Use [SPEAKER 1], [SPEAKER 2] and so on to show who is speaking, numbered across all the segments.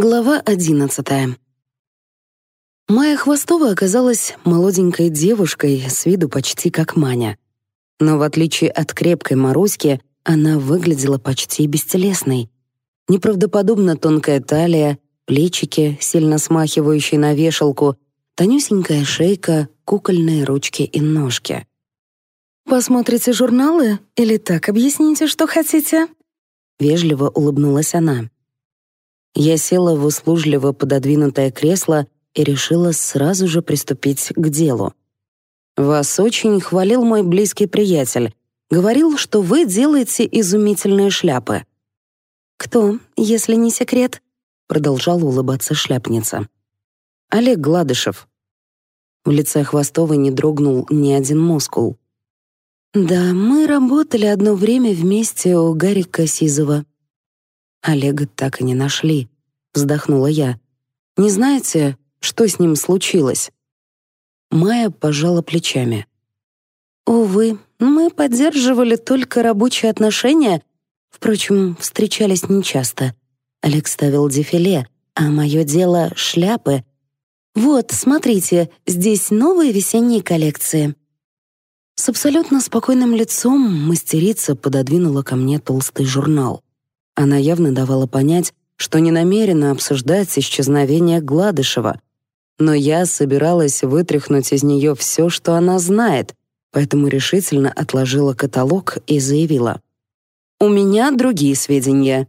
[SPEAKER 1] Глава одиннадцатая. Майя Хвостова оказалась молоденькой девушкой, с виду почти как Маня. Но в отличие от крепкой Маруськи, она выглядела почти бестелесной. Неправдоподобно тонкая талия, плечики, сильно смахивающие на вешалку, тонюсенькая шейка, кукольные ручки и ножки.
[SPEAKER 2] «Посмотрите журналы или так объясните, что хотите?»
[SPEAKER 1] Вежливо улыбнулась она. Я села в услужливо пододвинутое кресло и решила сразу же приступить к делу. «Вас очень хвалил мой близкий приятель. Говорил, что вы делаете изумительные шляпы».
[SPEAKER 2] «Кто, если не секрет?»
[SPEAKER 1] — продолжала улыбаться шляпница. «Олег Гладышев». В лице Хвостовой не дрогнул ни один мускул.
[SPEAKER 2] «Да, мы работали одно время вместе у Гарика Сизова».
[SPEAKER 1] Олега так и не нашли вздохнула я. Не знаете, что с ним случилось? Майя пожала плечами.
[SPEAKER 2] Увы, мы поддерживали только рабочие отношения, впрочем, встречались нечасто. Олег ставил дефиле, а мое дело — шляпы. Вот, смотрите, здесь новые весенние коллекции.
[SPEAKER 1] С абсолютно спокойным лицом мастерица пододвинула ко мне толстый журнал. Она явно давала понять, что не намерена обсуждать исчезновение Гладышева, но я собиралась вытряхнуть из нее все, что она знает, поэтому решительно отложила каталог и заявила. «У меня другие сведения».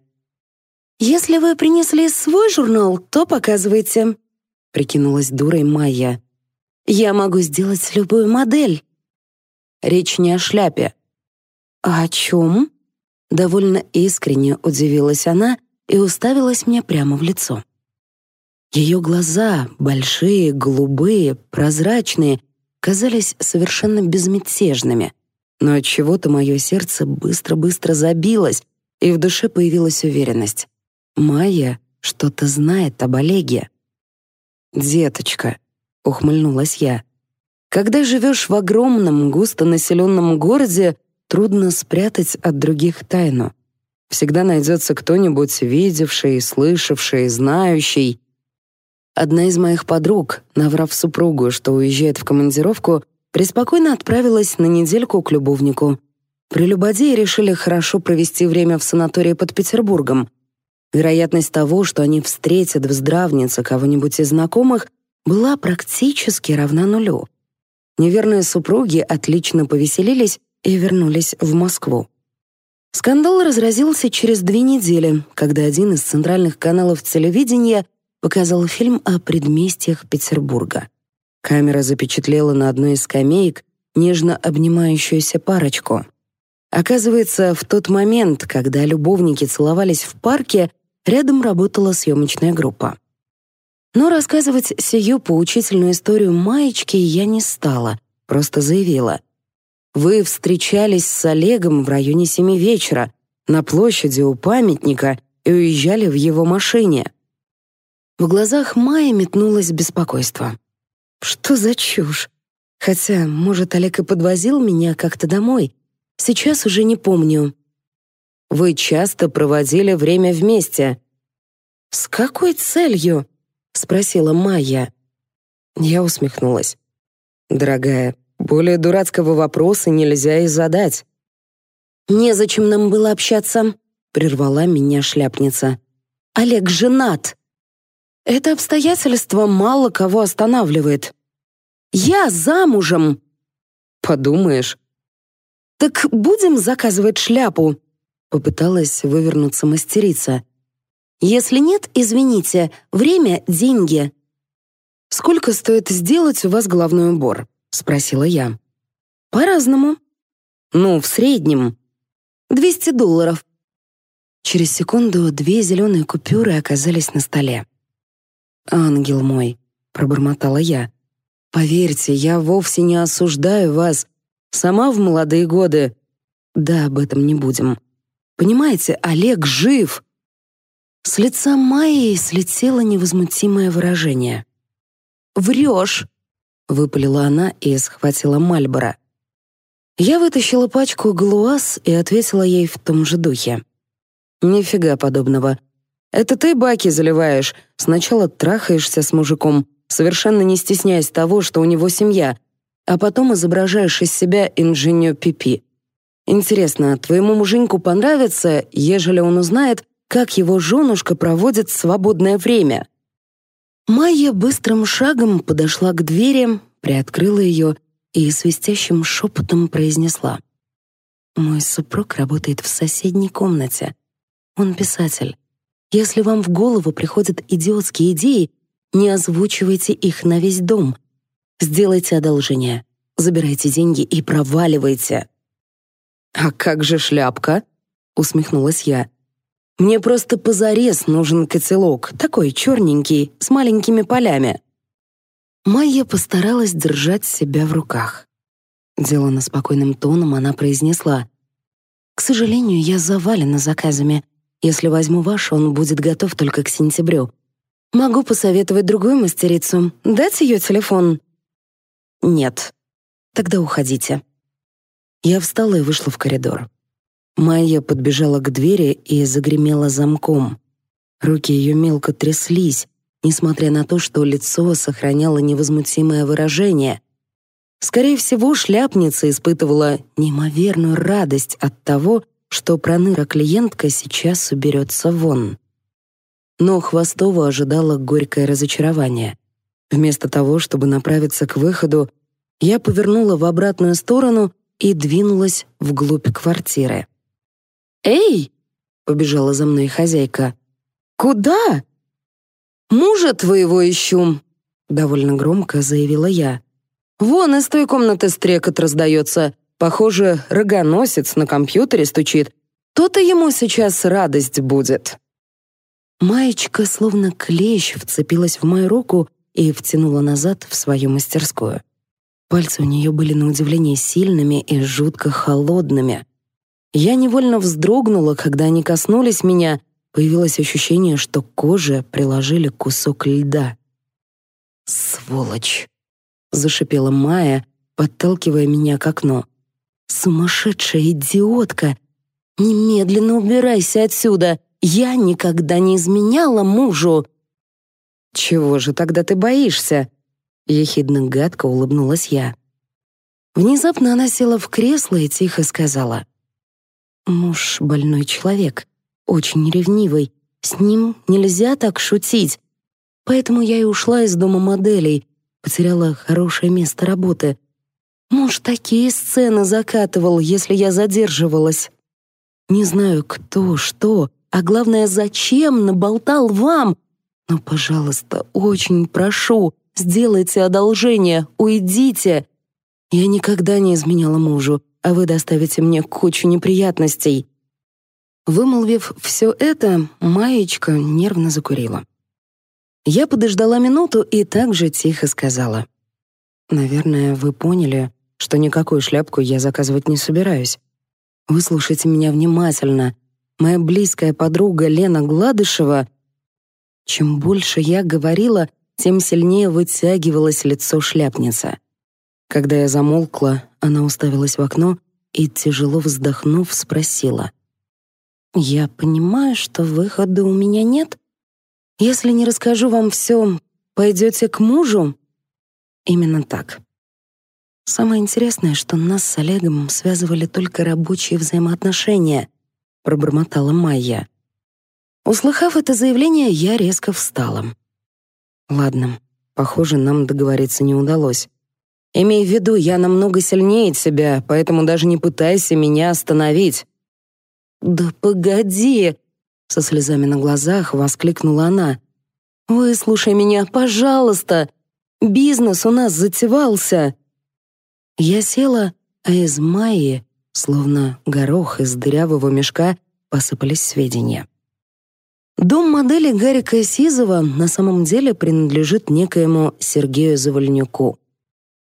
[SPEAKER 2] «Если вы принесли свой журнал, то показывайте», — прикинулась дурой Майя. «Я могу сделать любую модель».
[SPEAKER 1] Речь не о шляпе.
[SPEAKER 2] «А о чем?»
[SPEAKER 1] Довольно искренне удивилась она и уставилась мне прямо в лицо. Ее глаза, большие, голубые, прозрачные, казались совершенно безмятежными, но от чего-то мое сердце быстро-быстро забилось, и в душе появилась уверенность. Майя что-то знает об Олеге. «Деточка», — ухмыльнулась я, — «когда живешь в огромном густонаселенном городе, трудно спрятать от других тайну. Всегда найдется кто-нибудь видевший, слышавший, знающий. Одна из моих подруг, наврав супругу, что уезжает в командировку, преспокойно отправилась на недельку к любовнику. Прелюбодеи решили хорошо провести время в санатории под Петербургом. Вероятность того, что они встретят в здравнице кого-нибудь из знакомых, была практически равна нулю. Неверные супруги отлично повеселились и вернулись в Москву. Скандал разразился через две недели, когда один из центральных каналов телевидения показал фильм о предместьях Петербурга. Камера запечатлела на одной из скамеек нежно обнимающуюся парочку. Оказывается, в тот момент, когда любовники целовались в парке, рядом работала съемочная группа. Но рассказывать сию поучительную историю маечки я не стала, просто заявила — вы встречались с Олегом в районе семи вечера, на площади у памятника и уезжали в его машине. В глазах Майи метнулось беспокойство. Что за чушь? Хотя, может, Олег и подвозил меня как-то домой. Сейчас уже не помню. Вы часто проводили время вместе. С какой целью? спросила Майя. Я усмехнулась. Дорогая, более дурацкого вопроса нельзя и задать.
[SPEAKER 2] «Незачем нам было общаться», — прервала меня шляпница. «Олег женат».
[SPEAKER 1] «Это обстоятельство мало кого останавливает».
[SPEAKER 2] «Я замужем!»
[SPEAKER 1] «Подумаешь».
[SPEAKER 2] «Так будем заказывать шляпу?»
[SPEAKER 1] — попыталась вывернуться мастерица.
[SPEAKER 2] «Если нет, извините, время — деньги».
[SPEAKER 1] «Сколько стоит сделать у вас головной убор?» — спросила я.
[SPEAKER 2] «По-разному.
[SPEAKER 1] Ну, в среднем.
[SPEAKER 2] 200 долларов».
[SPEAKER 1] Через секунду две зеленые купюры оказались на столе. «Ангел мой», — пробормотала я, — «поверьте, я вовсе не осуждаю вас. Сама в молодые годы...» «Да, об этом не будем. Понимаете, Олег жив!» С лица Майи слетело невозмутимое выражение.
[SPEAKER 2] «Врешь!»
[SPEAKER 1] выпалила она и схватила Мальборо. Я вытащила пачку Глуаз и ответила ей в том же духе. Нифига подобного. Это ты баки заливаешь, сначала трахаешься с мужиком, совершенно не стесняясь того, что у него семья, а потом изображаешь из себя инженю Пипи. Интересно, твоему муженьку понравится, ежели он узнает, как его женушка проводит свободное время? Майя быстрым шагом подошла к двери, приоткрыла ее и свистящим шепотом произнесла. «Мой супруг работает в соседней комнате. Он писатель. Если вам в голову приходят идиотские идеи, не озвучивайте их на весь дом. Сделайте одолжение, забирайте деньги и проваливайте». «А как же шляпка?» — усмехнулась я. Мне просто позарез нужен котелок, такой черненький, с маленькими полями». Майя постаралась держать себя в руках. Делана спокойным тоном она произнесла. «К сожалению, я завалена заказами. Если возьму ваш, он будет готов только к сентябрю. Могу посоветовать другую мастерицу, дать ее телефон». «Нет. Тогда уходите». Я встала и вышла в коридор. Майя подбежала к двери и загремела замком. Руки ее мелко тряслись, несмотря на то, что лицо сохраняло невозмутимое выражение. Скорее всего, шляпница испытывала неимоверную радость от того, что проныра-клиентка сейчас уберется вон. Но Хвостову ожидало горькое разочарование. Вместо того, чтобы направиться к выходу, я повернула в обратную сторону и двинулась вглубь квартиры. «Эй!» — побежала за мной хозяйка. «Куда?» «Мужа твоего ищу!» — довольно громко заявила я. «Вон из той комнаты стрекот раздается. Похоже, рогоносец на компьютере стучит. То-то ему сейчас радость будет». Маечка словно клещ вцепилась в мою руку и втянула назад в свою мастерскую. Пальцы у нее были на удивление сильными и жутко холодными. Я невольно вздрогнула, когда они коснулись меня. Появилось ощущение, что коже приложили кусок льда. «Сволочь!» — зашипела Майя, подталкивая меня к окну. «Сумасшедшая идиотка! Немедленно убирайся отсюда! Я никогда не изменяла мужу!» «Чего же тогда ты боишься?» — ехидно-гадко улыбнулась я. Внезапно она села в кресло и тихо сказала. Муж — больной человек, очень ревнивый. С ним нельзя так шутить. Поэтому я и ушла из дома моделей, потеряла хорошее место работы. Муж такие сцены закатывал, если я задерживалась. Не знаю, кто, что, а главное, зачем наболтал вам. Но, пожалуйста, очень прошу, сделайте одолжение, уйдите. Я никогда не изменяла мужу а вы доставите мне кучу неприятностей». Вымолвив все это, Маечка нервно закурила. Я подождала минуту и также тихо сказала. «Наверное, вы поняли, что никакую шляпку я заказывать не собираюсь. Вы слушайте меня внимательно. Моя близкая подруга Лена Гладышева...» Чем больше я говорила, тем сильнее вытягивалось лицо шляпница." — когда я замолкла, она уставилась в окно и, тяжело вздохнув, спросила. «Я понимаю, что выхода у меня нет. Если не расскажу вам все, пойдете к мужу?» Именно так. Самое интересное, что нас с Олегом связывали только рабочие взаимоотношения, пробормотала Майя. Услыхав это заявление, я резко встала. Ладно, похоже, нам договориться не удалось. Имей в виду, я намного сильнее тебя, поэтому даже не пытайся меня остановить. Да погоди, со слезами на глазах воскликнула она. Выслушай меня, пожалуйста. Бизнес у нас затевался. Я села, а из Майи, словно горох из дырявого мешка, посыпались сведения. Дом модели Гарика Сизова на самом деле принадлежит некоему Сергею Завальнюку.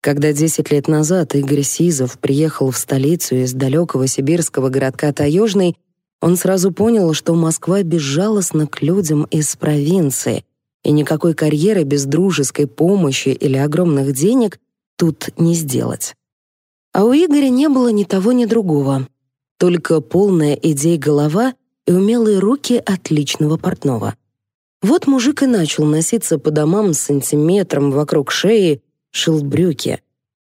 [SPEAKER 1] Когда 10 лет назад Игорь Сизов приехал в столицу из далекого сибирского городка Таежный, он сразу понял, что Москва безжалостна к людям из провинции, и никакой карьеры без дружеской помощи или огромных денег тут не сделать. А у Игоря не было ни того, ни другого. Только полная идей голова и умелые руки отличного портного. Вот мужик и начал носиться по домам с сантиметром вокруг шеи, шил брюки.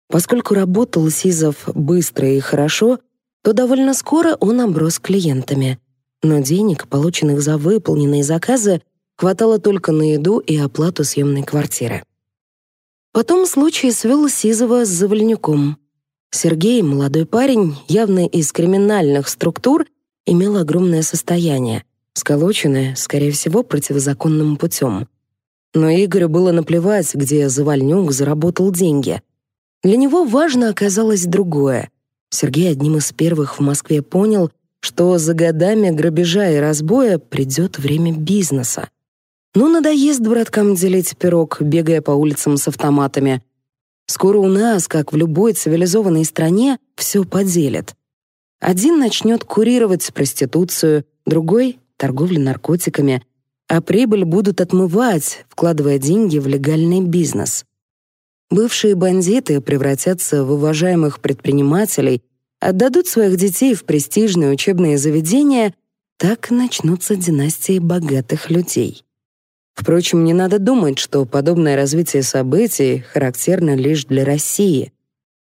[SPEAKER 1] Поскольку работал Сизов быстро и хорошо, то довольно скоро он оброс клиентами. Но денег, полученных за выполненные заказы, хватало только на еду и оплату съемной квартиры. Потом случай свел Сизова с Завальнюком. Сергей, молодой парень, явно из криминальных структур, имел огромное состояние, сколоченное, скорее всего, противозаконным путем. Но Игорю было наплевать, где Завальнюк заработал деньги. Для него важно оказалось другое. Сергей одним из первых в Москве понял, что за годами грабежа и разбоя придет время бизнеса. Ну, надоест браткам делить пирог, бегая по улицам с автоматами. Скоро у нас, как в любой цивилизованной стране, все поделят. Один начнет курировать проституцию, другой — торговлю наркотиками — а прибыль будут отмывать, вкладывая деньги в легальный бизнес. Бывшие бандиты превратятся в уважаемых предпринимателей, отдадут своих детей в престижные учебные заведения, так начнутся династии богатых людей. Впрочем, не надо думать, что подобное развитие событий характерно лишь для России.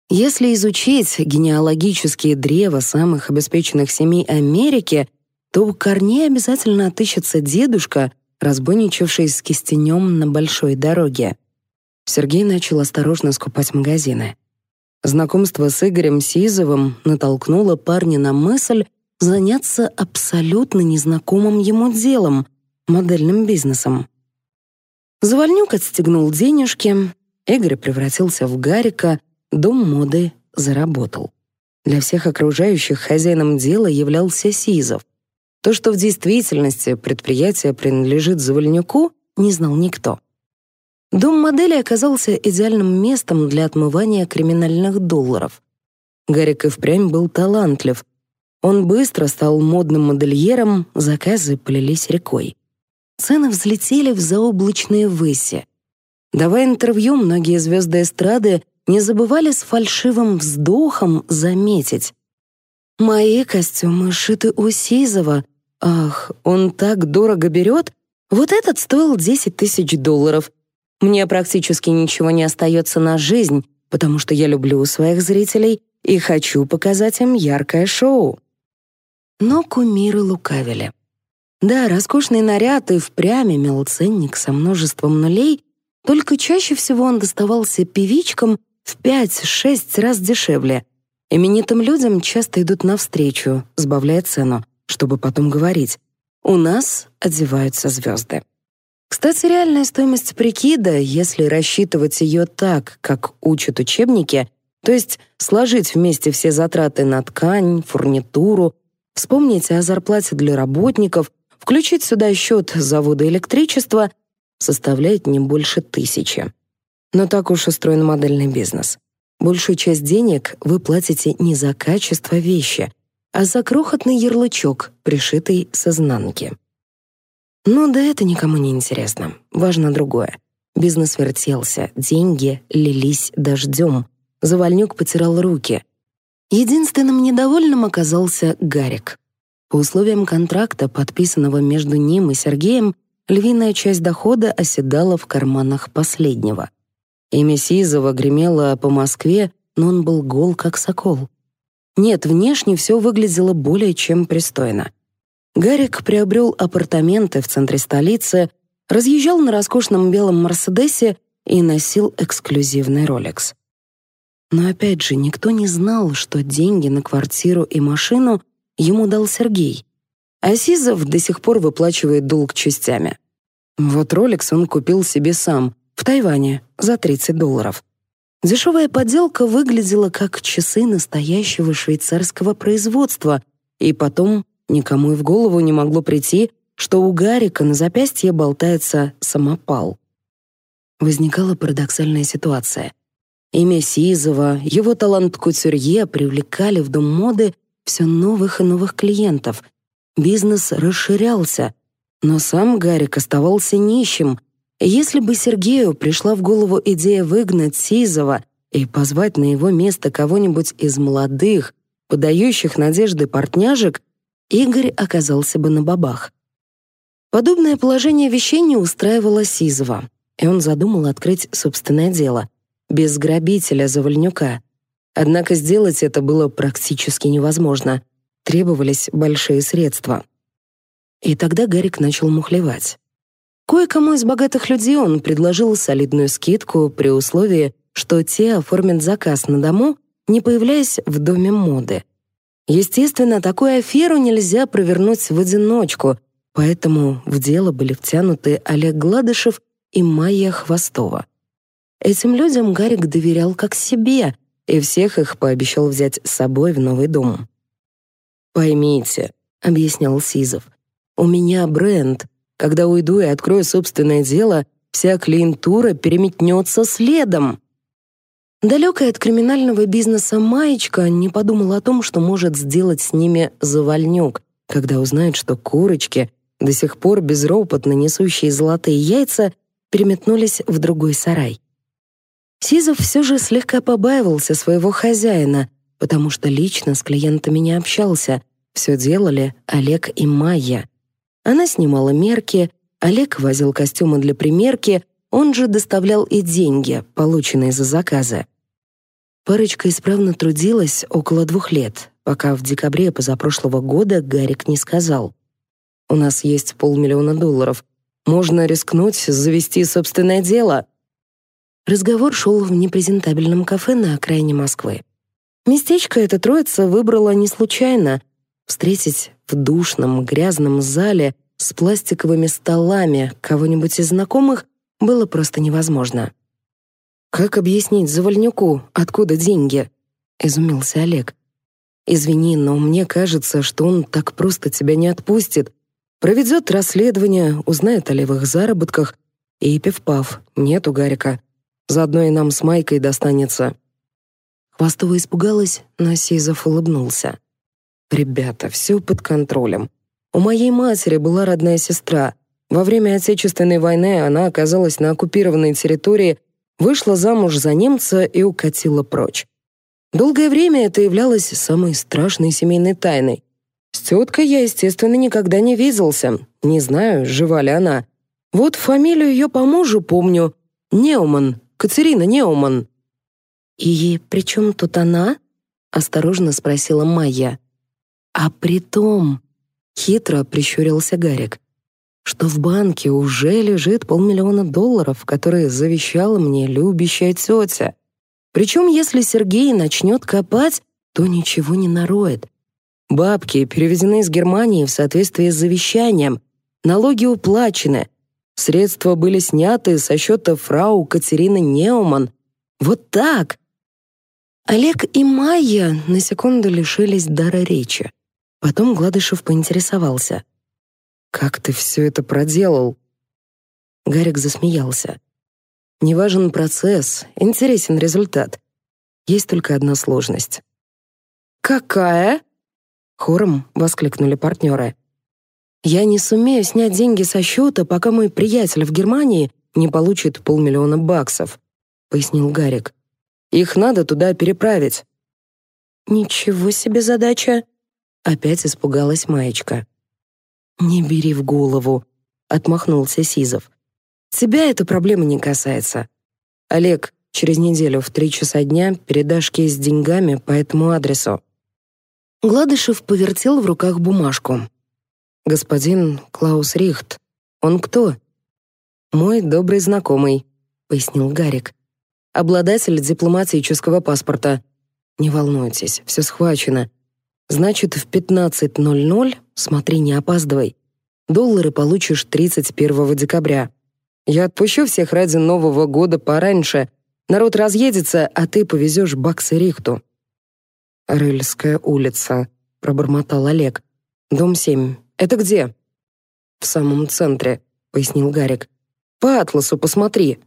[SPEAKER 1] Если изучить генеалогические древа самых обеспеченных семей Америки — то у корней обязательно отыщется дедушка, разбойничавший с кистенем на большой дороге. Сергей начал осторожно скупать магазины. Знакомство с Игорем Сизовым натолкнуло парня на мысль заняться абсолютно незнакомым ему делом — модельным бизнесом. Завальнюк отстегнул денежки, Игорь превратился в Гарика, дом моды заработал. Для всех окружающих хозяином дела являлся Сизов. То, что в действительности предприятие принадлежит Завальнюку, не знал никто. Дом модели оказался идеальным местом для отмывания криминальных долларов. Гарик и впрямь был талантлив. Он быстро стал модным модельером, заказы полились рекой. Цены взлетели в заоблачные выси. Давая интервью, многие звезды эстрады не забывали с фальшивым вздохом заметить. «Мои костюмы шиты у Сизова, Ах, он так дорого берет? Вот этот стоил 10 тысяч долларов. Мне практически ничего не остается на жизнь, потому что я люблю своих зрителей и хочу показать им яркое шоу. Но кумиры лукавили. Да, роскошный наряд и впрямь имел ценник со множеством нулей, только чаще всего он доставался певичкам в 5-6 раз дешевле. Именитым людям часто идут навстречу, сбавляя цену чтобы потом говорить «У нас одеваются звезды». Кстати, реальная стоимость прикида, если рассчитывать ее так, как учат учебники, то есть сложить вместе все затраты на ткань, фурнитуру, вспомнить о зарплате для работников, включить сюда счет и электричество, составляет не больше тысячи. Но так уж устроен модельный бизнес. Большую часть денег вы платите не за качество вещи, а за крохотный ярлычок, пришитый с изнанки. Но да это никому не интересно. Важно другое. Бизнес вертелся, деньги лились дождем. Завальнюк потирал руки. Единственным недовольным оказался Гарик. По условиям контракта, подписанного между ним и Сергеем, львиная часть дохода оседала в карманах последнего. Имя Сизова гремело по Москве, но он был гол, как сокол. Нет, внешне все выглядело более чем пристойно. Гарик приобрел апартаменты в центре столицы, разъезжал на роскошном белом «Мерседесе» и носил эксклюзивный «Ролекс». Но опять же, никто не знал, что деньги на квартиру и машину ему дал Сергей. Асизов до сих пор выплачивает долг частями. Вот «Ролекс» он купил себе сам, в Тайване, за 30 долларов. Дешевая подделка выглядела как часы настоящего швейцарского производства, и потом никому и в голову не могло прийти, что у Гарика на запястье болтается самопал. Возникала парадоксальная ситуация. Имя Сизова, его талант кутюрье привлекали в дом моды все новых и новых клиентов. Бизнес расширялся, но сам Гарик оставался нищим — если бы Сергею пришла в голову идея выгнать Сизова и позвать на его место кого-нибудь из молодых, подающих надежды портняжек, Игорь оказался бы на бабах. Подобное положение вещей не устраивало Сизова, и он задумал открыть собственное дело — без грабителя Завальнюка. Однако сделать это было практически невозможно. Требовались большие средства. И тогда Гарик начал мухлевать. Кое-кому из богатых людей он предложил солидную скидку при условии, что те оформят заказ на дому, не появляясь в доме моды. Естественно, такую аферу нельзя провернуть в одиночку, поэтому в дело были втянуты Олег Гладышев и Майя Хвостова. Этим людям Гарик доверял как себе, и всех их пообещал взять с собой в новый дом. «Поймите», — объяснял Сизов, — «у меня бренд, когда уйду и открою собственное дело, вся клиентура переметнется следом. Далекая от криминального бизнеса Маечка не подумала о том, что может сделать с ними завальнюк, когда узнает, что курочки, до сих пор безропотно несущие золотые яйца, переметнулись в другой сарай. Сизов все же слегка побаивался своего хозяина, потому что лично с клиентами не общался. Все делали Олег и Майя. Она снимала мерки, Олег возил костюмы для примерки, он же доставлял и деньги, полученные за заказы. Парочка исправно трудилась около двух лет, пока в декабре позапрошлого года Гарик не сказал. «У нас есть полмиллиона долларов. Можно рискнуть завести собственное дело». Разговор шел в непрезентабельном кафе на окраине Москвы. Местечко эта троица выбрала не случайно. Встретить в душном, грязном зале с пластиковыми столами кого-нибудь из знакомых было просто невозможно. «Как объяснить Завальнюку, откуда деньги?» — изумился Олег. «Извини, но мне кажется, что он так просто тебя не отпустит. Проведет расследование, узнает о левых заработках. И пивпав, нету Гарика. Заодно и нам с Майкой достанется». Хвостова испугалась, но Сейзов улыбнулся. Ребята, все под контролем. У моей матери была родная сестра. Во время Отечественной войны она оказалась на оккупированной территории, вышла замуж за немца и укатила прочь. Долгое время это являлось самой страшной семейной тайной. С теткой я, естественно, никогда не виделся. Не знаю, жива ли она. Вот фамилию ее по мужу помню. Неуман, Катерина Неуман. «И при чем тут она?» — осторожно спросила Майя. А при том, хитро прищурился Гарик, что в банке уже лежит полмиллиона долларов, которые завещала мне любящая тетя. Причем, если Сергей начнет копать, то ничего не нароет. Бабки перевезены из Германии в соответствии с завещанием, налоги уплачены, средства были сняты со счета фрау Катерины Неуман. Вот так! Олег и Майя на секунду лишились дара речи. Потом Гладышев поинтересовался. «Как ты все это проделал?» Гарик засмеялся. «Не важен процесс, интересен результат. Есть только одна сложность». «Какая?» Хором воскликнули партнеры. «Я не сумею снять деньги со счета, пока мой приятель в Германии не получит полмиллиона баксов», — пояснил Гарик. «Их надо туда переправить». «Ничего себе задача!» Опять испугалась Маечка. «Не бери в голову», — отмахнулся Сизов. «Тебя эта проблема не касается. Олег, через неделю в три часа дня передашь кейс с деньгами по этому адресу». Гладышев повертел в руках бумажку. «Господин Клаус Рихт. Он кто?» «Мой добрый знакомый», — пояснил Гарик. «Обладатель дипломатического паспорта. Не волнуйтесь, все схвачено. Значит, в 15.00, смотри, не опаздывай, доллары получишь 31 декабря. Я отпущу всех ради Нового года пораньше. Народ разъедется, а ты повезешь баксы Рихту». «Рыльская улица», — пробормотал Олег. «Дом 7. Это где?» «В самом центре», — пояснил Гарик. «По атласу посмотри».